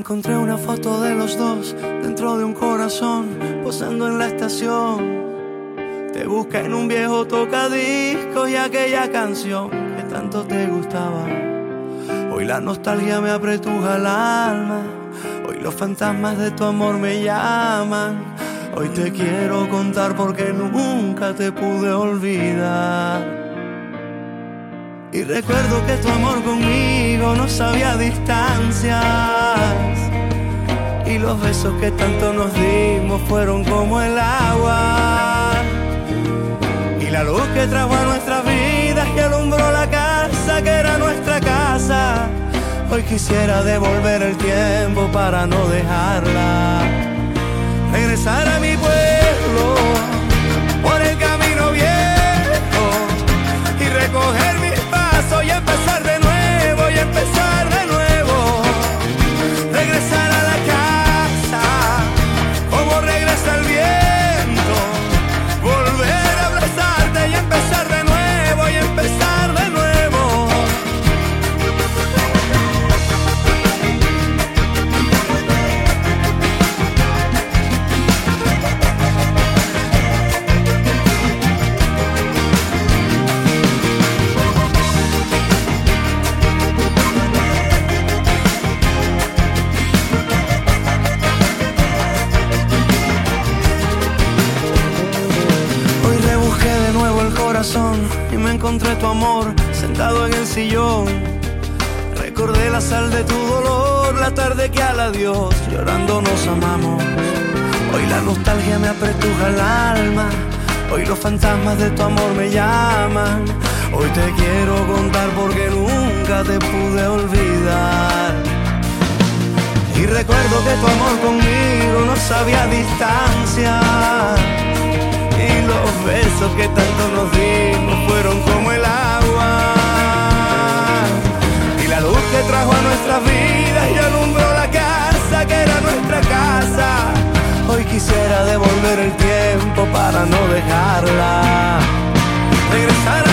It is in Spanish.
Encontré una foto de los dos dentro de un corazón, posando en la estación. Te busca en un viejo tocadiscos y aquella canción que tanto te gustaba. Hoy la nostalgia me apretuja el alma. Hoy los fantasmas de tu amor me llaman. Hoy te quiero contar porque nunca te pude olvidar. Y recuerdo que tu amor conmigo no sabía distancias. Y los besos que tanto nos dimos fueron como el agua. Y la luz que trajo a nuestras vidas y alumbró la casa que era nuestra casa. Hoy quisiera devolver el tiempo para no dejarla. Regresar a mi pueblo y me encontré tu amor sentado en el sillón. Recordé la sal de tu dolor, la tarde que al adiós llorando nos amamos. Hoy la nostalgia me apretuja el alma, hoy los fantasmas de tu amor me llaman. Hoy te quiero contar porque nunca te pude olvidar. Y recuerdo que tu amor conmigo no sabía distancia y los besos que tanto nos trajo a nuestras vidas y alumbró la casa que era nuestra casa. Hoy quisiera devolver el tiempo para no dejarla. Regresar